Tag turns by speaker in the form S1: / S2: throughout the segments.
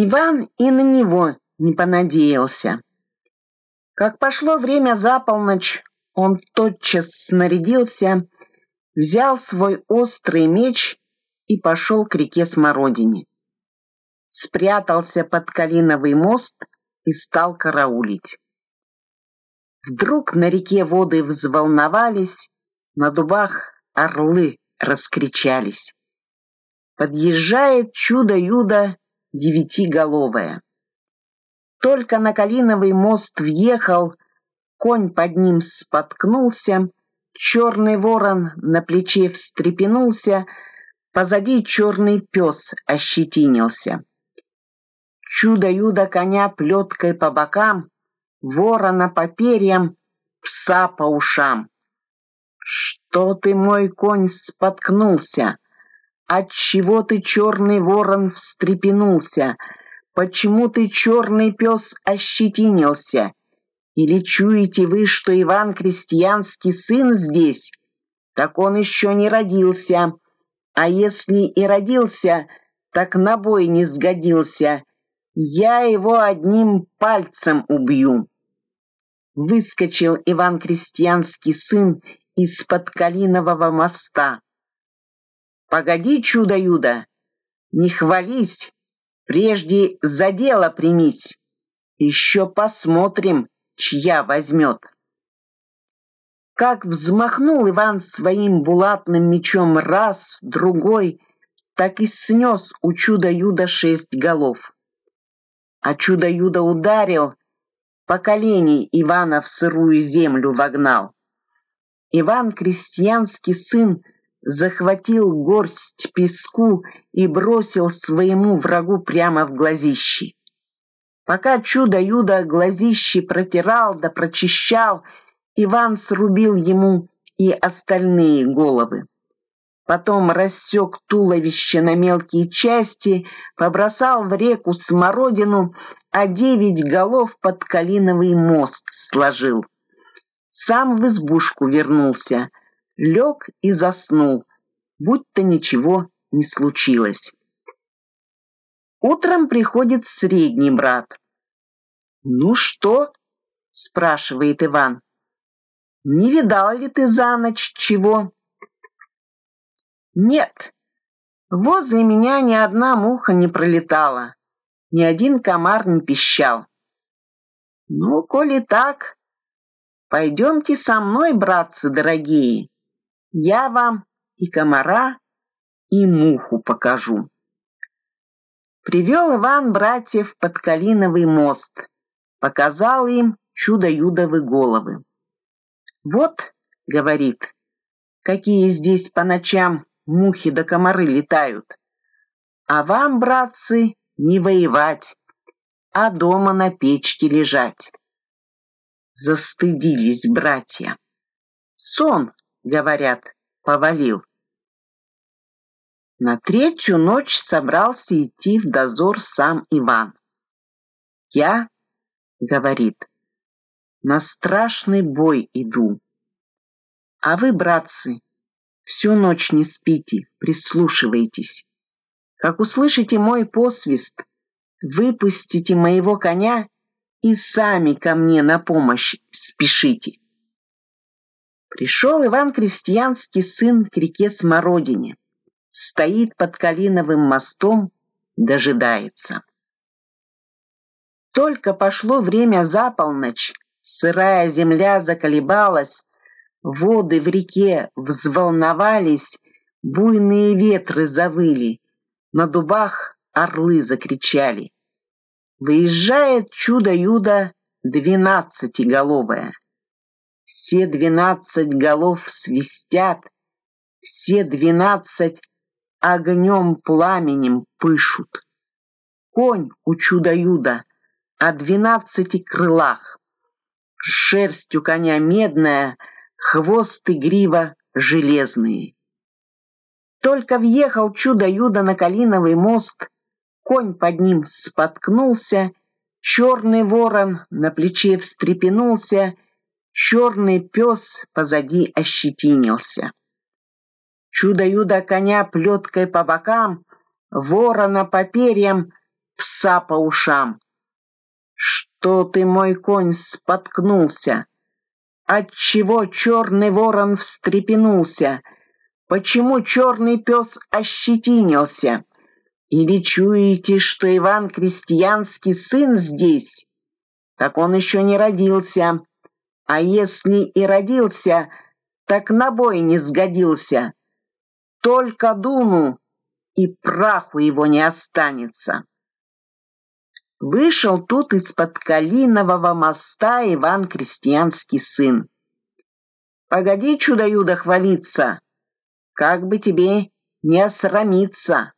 S1: Иван и на него не понадеялся. Как пошло время за полночь, он тотчас снарядился, взял свой острый меч и пошел к реке Смородине. Спрятался под Калиновый мост и стал караулить. Вдруг на реке воды взволновались, на дубах орлы раскричались. Подъезжает чудо-юдо девятиголовое. Только на Калиновый мост въехал, конь под ним споткнулся, черный ворон на плече встрепенулся, позади черный пес ощетинился. Чудо-юдо коня плеткой по бокам, ворона по перьям, пса по ушам. Что ты, мой конь, споткнулся? Отчего ты, черный ворон, встрепенулся? Почему ты, черный пес, ощетинился? Или чуете вы, что Иван крестьянский сын здесь? Так он еще не родился. А если и родился, так на бой не сгодился. Я его одним пальцем убью. Выскочил Иван крестьянский сын из-под Калинового моста. Погоди, чудо-юдо, не хвались, прежде за дело примись. Еще посмотрим, чья возьмет. Как взмахнул Иван своим булатным мечом раз, другой, так и снес у чудо-юда шесть голов. А чудо-юдо ударил, по колени Ивана в сырую землю вогнал. Иван, крестьянский сын, захватил горсть песку и бросил своему врагу прямо в глазищи. Пока чудо-юдо глазищи протирал да прочищал, Иван срубил ему и остальные головы. Потом рассек туловище на мелкие части, побросал в реку смородину, а девять голов под калиновый мост сложил. Сам в избушку вернулся — лег и заснул, будто ничего не случилось. Утром приходит средний брат. «Ну что?» — спрашивает Иван. «Не видал ли ты за ночь чего?» «Нет, возле меня ни одна муха не пролетала, ни один комар не пищал». «Ну, коли так, пойдемте со мной, братцы дорогие, я вам и комара, и муху покажу. Привел Иван братьев под Калиновый мост, показал им чудо-юдовы головы. «Вот, — говорит, — какие здесь по ночам мухи да комары летают. А вам, братцы, не воевать, а дома на печке лежать». Застыдились братья. Сон говорят, повалил. На третью ночь собрался идти в дозор сам Иван. «Я, — говорит, — на страшный бой иду. А вы, братцы, всю ночь не спите, прислушивайтесь. Как услышите мой посвист, выпустите моего коня и сами ко мне на помощь спешите. Пришел Иван Крестьянский сын к реке Смородине. Стоит под Калиновым мостом, дожидается. Только пошло время за полночь, сырая земля заколебалась, воды в реке взволновались, буйные ветры завыли, на дубах орлы закричали. Выезжает чудо-юдо двенадцатиголовое. Все двенадцать голов свистят, все двенадцать огнем пламенем пышут. Конь у чудо-юда о двенадцати крылах. Шерсть у коня медная, хвост и грива железные. Только въехал чудо-юдо на Калиновый мост, конь под ним споткнулся, черный ворон на плече встрепенулся — Черный пес позади ощетинился. Чудо-юдо коня плеткой по бокам, ворона по перьям, пса по ушам. Что ты, мой конь, споткнулся? Отчего черный ворон встрепенулся? Почему черный пес ощетинился? Или чуете, что Иван крестьянский сын здесь? Так он еще не родился. А если и родился, так на бой не сгодился. Только дуну, и праху его не останется. Вышел тут из-под Калинового моста Иван Крестьянский сын. Погоди, чудо-юдо, хвалиться, как бы тебе не осрамиться.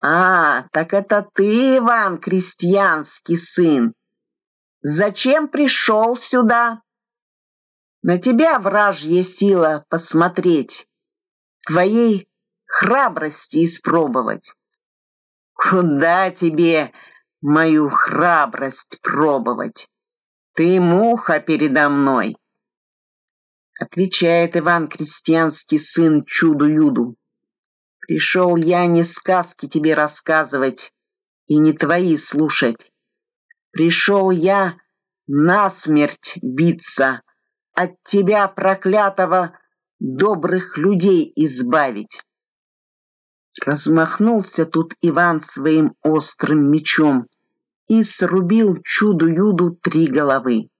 S1: А, так это ты, Иван Крестьянский сын. Зачем пришел сюда? На тебя, вражья сила, посмотреть, твоей храбрости испробовать. Куда тебе мою храбрость пробовать? Ты муха передо мной. Отвечает Иван Крестьянский сын чуду-юду. Пришел я не сказки тебе рассказывать и не твои слушать. Пришел я насмерть биться, от тебя, проклятого, добрых людей избавить. Размахнулся тут Иван своим острым мечом и срубил чуду-юду три головы.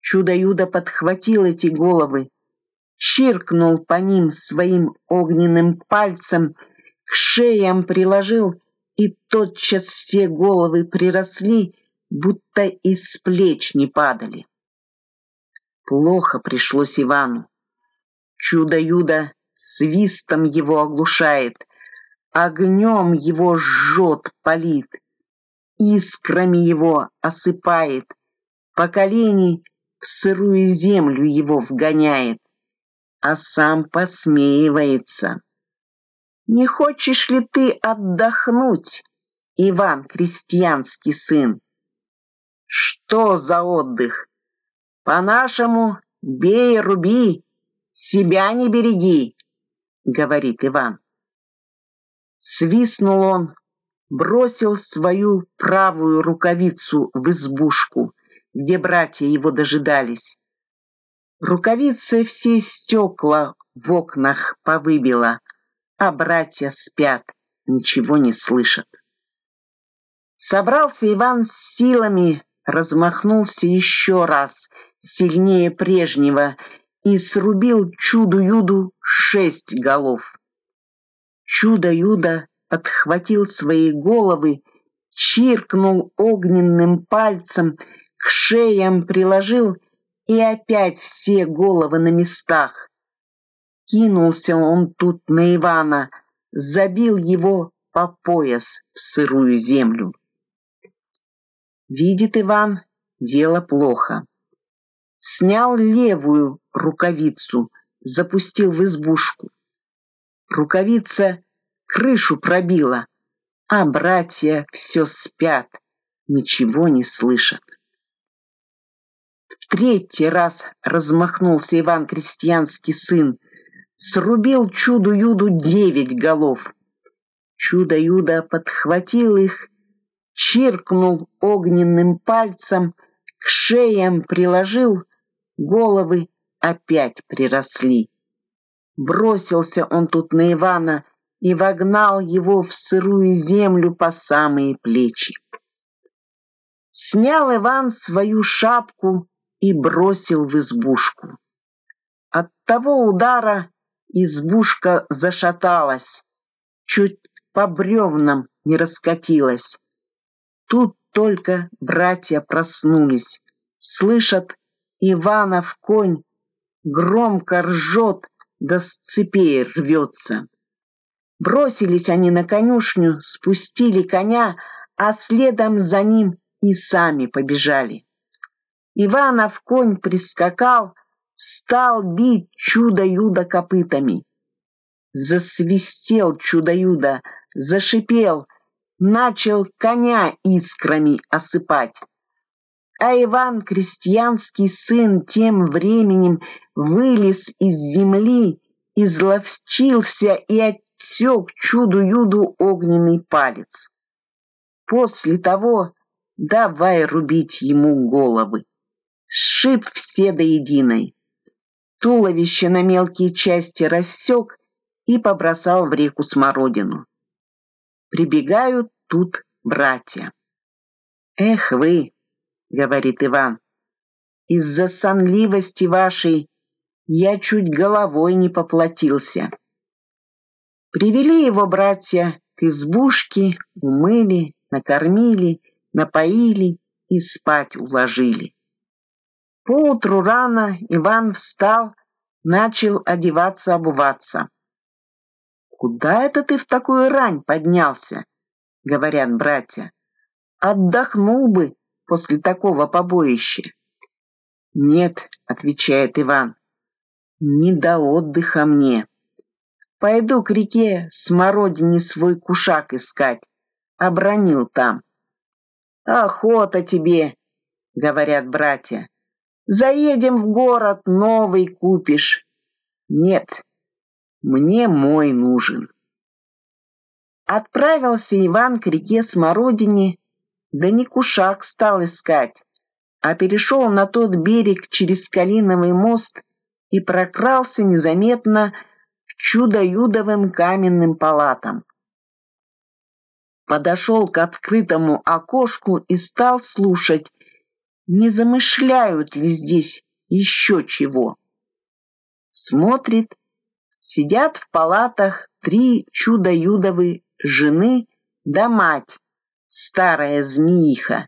S1: Чудо-юдо подхватил эти головы, чиркнул по ним своим огненным пальцем, к шеям приложил, и тотчас все головы приросли, будто из плеч не падали. Плохо пришлось Ивану. Чудо-юдо свистом его оглушает, огнем его жжет, палит, искрами его осыпает, по колени в сырую землю его вгоняет, а сам посмеивается. Не хочешь ли ты отдохнуть, Иван крестьянский сын? Что за отдых? По-нашему, бей, руби, себя не береги, говорит Иван. Свистнул он, бросил свою правую рукавицу в избушку, где братья его дожидались. Рукавицы все стекла в окнах повыбила, а братья спят, ничего не слышат. Собрался Иван с силами, размахнулся еще раз — сильнее прежнего и срубил чуду-юду шесть голов. Чудо-юдо подхватил свои головы, чиркнул огненным пальцем, к шеям приложил и опять все головы на местах. Кинулся он тут на Ивана, забил его по пояс в сырую землю. Видит Иван, дело плохо снял левую рукавицу, запустил в избушку. Рукавица крышу пробила, а братья все спят, ничего не слышат. В третий раз размахнулся Иван Крестьянский сын, срубил чуду-юду девять голов. Чудо-юдо подхватил их, чиркнул огненным пальцем, к шеям приложил — головы опять приросли. Бросился он тут на Ивана и вогнал его в сырую землю по самые плечи. Снял Иван свою шапку и бросил в избушку. От того удара избушка зашаталась, чуть по бревнам не раскатилась. Тут только братья проснулись, слышат, Иванов конь громко ржет, да с цепей рвется. Бросились они на конюшню, спустили коня, а следом за ним и сами побежали. Иванов конь прискакал, стал бить чудо-юдо копытами. Засвистел чудо-юдо, зашипел, начал коня искрами осыпать. А Иван, крестьянский сын, тем временем вылез из земли, изловчился и отсек чуду-юду огненный палец. После того давай рубить ему головы. Сшиб все до единой. Туловище на мелкие части рассек и побросал в реку смородину. Прибегают тут братья. «Эх вы!» — говорит Иван. «Из-за сонливости вашей я чуть головой не поплатился». Привели его братья к избушке, умыли, накормили, напоили и спать уложили. Поутру рано Иван встал, начал одеваться-обуваться. «Куда это ты в такую рань поднялся?» — говорят братья. «Отдохнул бы после такого побоища». «Нет», — отвечает Иван, — «не до отдыха мне». Пойду к реке смородине свой кушак искать. Обронил там. Охота тебе, говорят братья. Заедем в город, новый купишь. Нет, мне мой нужен. Отправился Иван к реке Смородине, да не кушак стал искать, а перешел на тот берег через Калиновый мост и прокрался незаметно чудо-юдовым каменным палатам. Подошел к открытому окошку и стал слушать, не замышляют ли здесь еще чего. Смотрит, сидят в палатах три чудо-юдовы жены да мать, старая змеиха.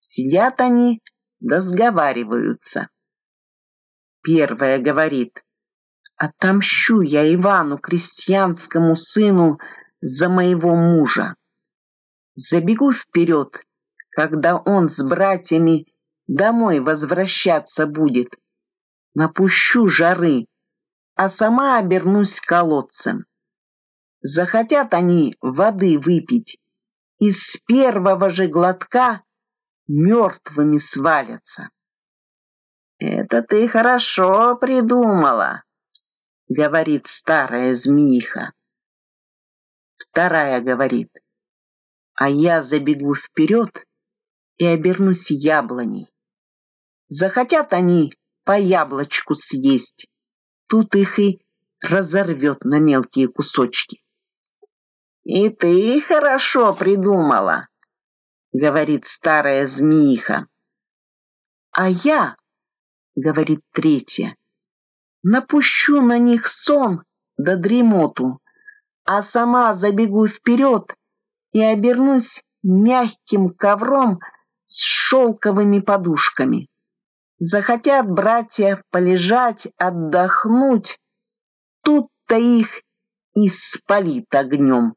S1: Сидят они да сговариваются. Первая говорит, Отомщу я Ивану, крестьянскому сыну, за моего мужа. Забегу вперед, когда он с братьями домой возвращаться будет. Напущу жары, а сама обернусь колодцем. Захотят они воды выпить, и с первого же глотка мертвыми свалятся. Это ты хорошо придумала, — говорит старая змеиха. Вторая говорит, а я забегу вперед и обернусь яблоней. Захотят они по яблочку съесть, тут их и разорвет на мелкие кусочки. «И ты хорошо придумала», — говорит старая змеиха. «А я», — говорит третья, — напущу на них сон да дремоту, а сама забегу вперед и обернусь мягким ковром с шелковыми подушками. Захотят братья полежать, отдохнуть, тут-то их и спалит огнем.